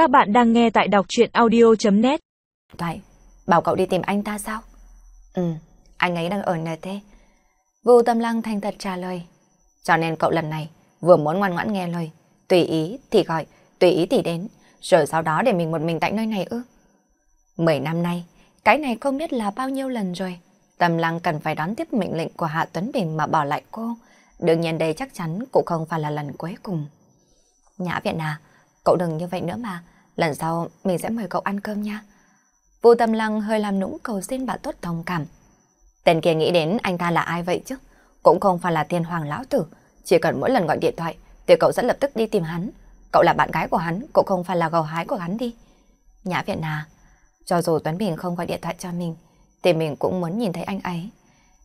Các bạn đang nghe tại đọc chuyện audio.net Toại, bảo cậu đi tìm anh ta sao? Ừ, anh ấy đang ở nơi thế. Vu Tâm Lăng thành thật trả lời. Cho nên cậu lần này vừa muốn ngoan ngoãn nghe lời, tùy ý thì gọi, tùy ý thì đến, rồi sau đó để mình một mình tại nơi này ư. Mười năm nay, cái này không biết là bao nhiêu lần rồi. Tâm Lăng cần phải đón tiếp mệnh lệnh của Hạ Tuấn Bình mà bỏ lại cô. Đương nhiên đây chắc chắn cũng không phải là lần cuối cùng. Nhã Viện à, cậu đừng như vậy nữa mà. Lần sau mình sẽ mời cậu ăn cơm nha. Vô Tâm Lăng hơi làm nũng cầu xin bà tốt thông cảm. Tên kia nghĩ đến anh ta là ai vậy chứ? Cũng không phải là thiên hoàng lão tử. Chỉ cần mỗi lần gọi điện thoại thì cậu sẽ lập tức đi tìm hắn. Cậu là bạn gái của hắn, cậu không phải là gầu hái của hắn đi. Nhã Viện à, cho dù Tuấn Bình không gọi điện thoại cho mình, thì mình cũng muốn nhìn thấy anh ấy.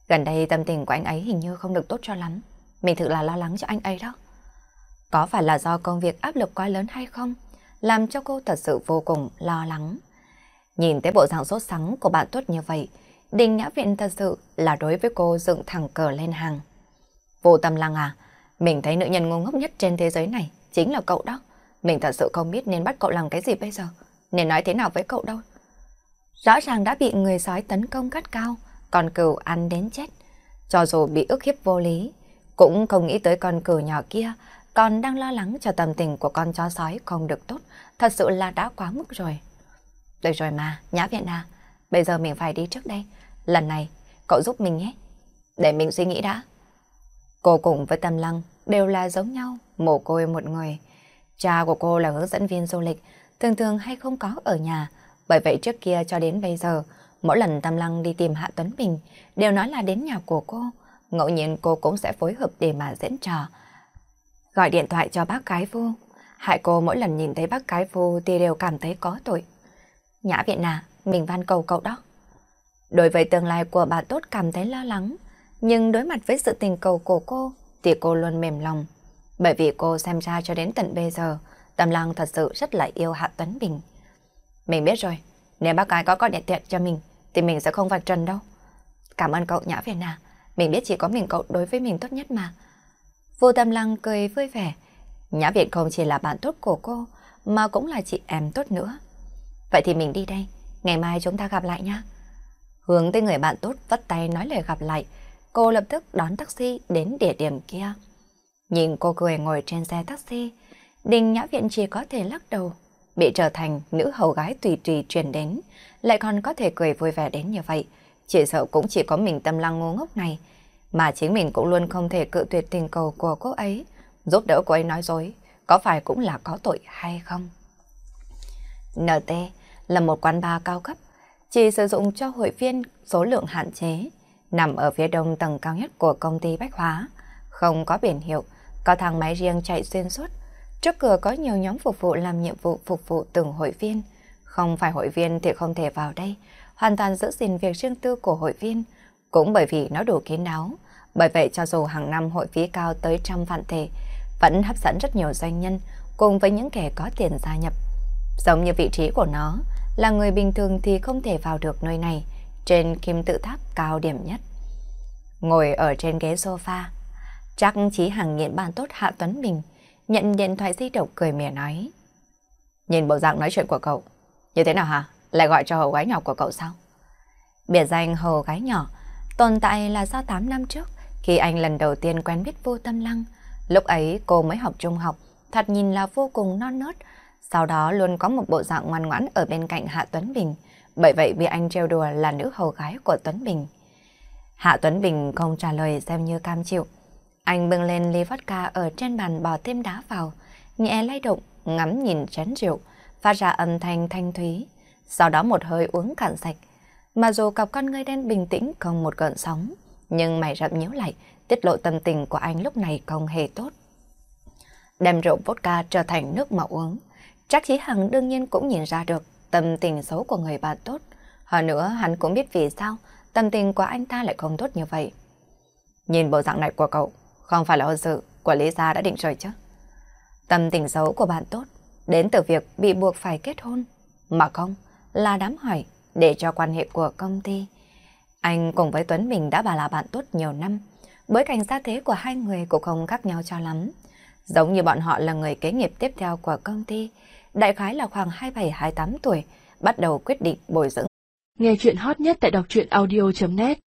Gần đây tâm tình của anh ấy hình như không được tốt cho lắm. Mình thực là lo lắng cho anh ấy đó. Có phải là do công việc áp lực quá lớn hay không? Làm cho cô thật sự vô cùng lo lắng. Nhìn thấy bộ dạng sốt sắng của bạn tốt như vậy, Đình Nhã Viện thật sự là đối với cô dựng thẳng cờ lên hàng. Vô tâm lăng à, mình thấy nữ nhân ngu ngốc nhất trên thế giới này chính là cậu đó. Mình thật sự không biết nên bắt cậu làm cái gì bây giờ, nên nói thế nào với cậu đâu. Rõ ràng đã bị người sói tấn công gắt cao, còn cừu ăn đến chết. Cho dù bị ức hiếp vô lý, cũng không nghĩ tới con cừu nhỏ kia, còn đang lo lắng cho tâm tình của con chó sói không được tốt, thật sự là đã quá mức rồi. Được rồi mà, Nhã Viện à, bây giờ mình phải đi trước đây. Lần này, cậu giúp mình nhé. Để mình suy nghĩ đã. Cô cùng với Tâm Lăng đều là giống nhau, mồ côi một người. Cha của cô là hướng dẫn viên du lịch, thường thường hay không có ở nhà. Bởi vậy trước kia cho đến bây giờ, mỗi lần Tâm Lăng đi tìm Hạ Tuấn Bình, đều nói là đến nhà của cô. Ngẫu nhiên cô cũng sẽ phối hợp để mà diễn trò. Gọi điện thoại cho bác cái vô. Hại cô mỗi lần nhìn thấy bác cái vô thì đều cảm thấy có tội. Nhã viện à, mình van cầu cậu đó. Đối với tương lai của bà Tốt cảm thấy lo lắng, nhưng đối mặt với sự tình cầu của cô thì cô luôn mềm lòng. Bởi vì cô xem ra cho đến tận bây giờ, Tâm lang thật sự rất là yêu Hạ Tuấn Bình. Mình biết rồi, nếu bác gái có gọi điện thoại cho mình thì mình sẽ không vạch trần đâu. Cảm ơn cậu Nhã Việt à, mình biết chỉ có mình cậu đối với mình tốt nhất mà. Vô Tâm Lăng cười vui vẻ. Nhã viện không chỉ là bạn tốt của cô, mà cũng là chị em tốt nữa. Vậy thì mình đi đây, ngày mai chúng ta gặp lại nhá. Hướng tới người bạn tốt vất tay nói lời gặp lại, cô lập tức đón taxi đến địa điểm kia. Nhìn cô cười ngồi trên xe taxi, Đình Nhã Viện chỉ có thể lắc đầu, bị trở thành nữ hầu gái tùy tùy truyền đến, lại còn có thể cười vui vẻ đến như vậy. Chỉ sợ cũng chỉ có mình tâm lăng ngu ngốc này, mà chính mình cũng luôn không thể cự tuyệt tình cầu của cô ấy, giúp đỡ cô ấy nói dối, có phải cũng là có tội hay không? NT là một quán bar cao cấp, chỉ sử dụng cho hội viên số lượng hạn chế, nằm ở phía đông tầng cao nhất của công ty Bách Hóa, không có biển hiệu, có thang máy riêng chạy xuyên suốt. Trước cửa có nhiều nhóm phục vụ làm nhiệm vụ phục vụ từng hội viên. Không phải hội viên thì không thể vào đây, hoàn toàn giữ gìn việc riêng tư của hội viên. Cũng bởi vì nó đủ kín đáo, bởi vậy cho dù hàng năm hội phí cao tới trăm vạn thể, vẫn hấp dẫn rất nhiều doanh nhân cùng với những kẻ có tiền gia nhập. Giống như vị trí của nó, là người bình thường thì không thể vào được nơi này, trên kim tự tháp cao điểm nhất. Ngồi ở trên ghế sofa, chắc chí hàng nghiện bạn tốt Hạ Tuấn Bình, nhận điện thoại di động cười mỉa nói. Nhìn bộ dạng nói chuyện của cậu, như thế nào hả? Lại gọi cho hầu gái nhỏ của cậu sao? Biệt danh hầu gái nhỏ tồn tại là do 8 năm trước khi anh lần đầu tiên quen biết vô tâm lăng. Lúc ấy cô mới học trung học, thật nhìn là vô cùng non nớt, sau đó luôn có một bộ dạng ngoan ngoãn ở bên cạnh Hạ Tuấn Bình, bởi vậy bị anh trêu đùa là nữ hầu gái của Tuấn Bình. Hạ Tuấn Bình không trả lời xem như cam chịu. Anh bưng lên ly vodka ở trên bàn bỏ thêm đá vào, nhẹ lay động, ngắm nhìn chén rượu, phát ra âm thanh thanh thúy. Sau đó một hơi uống cạn sạch. Mà dù cặp con ngươi đen bình tĩnh không một gợn sóng, nhưng mày rậm nhíu lại, tiết lộ tâm tình của anh lúc này không hề tốt. Đem rượu vodka trở thành nước mà uống. Trác Chí Hằng đương nhiên cũng nhìn ra được tâm tình xấu của người bạn tốt. Hơn nữa hắn cũng biết vì sao tâm tình của anh ta lại không tốt như vậy. Nhìn bộ dạng này của cậu, không phải là hôn sự của Lý Gia đã định rồi chứ. Tâm tình xấu của bạn tốt đến từ việc bị buộc phải kết hôn, mà không là đám hỏi để cho quan hệ của công ty. Anh cùng với Tuấn mình đã bà là bạn tốt nhiều năm, bối cảnh gia thế của hai người cũng không khác nhau cho lắm. Giống như bọn họ là người kế nghiệp tiếp theo của công ty, đại khái là khoảng 27-28 tuổi, bắt đầu quyết định bồi dưỡng. Nghe chuyện hot nhất tại đọc truyện audio.net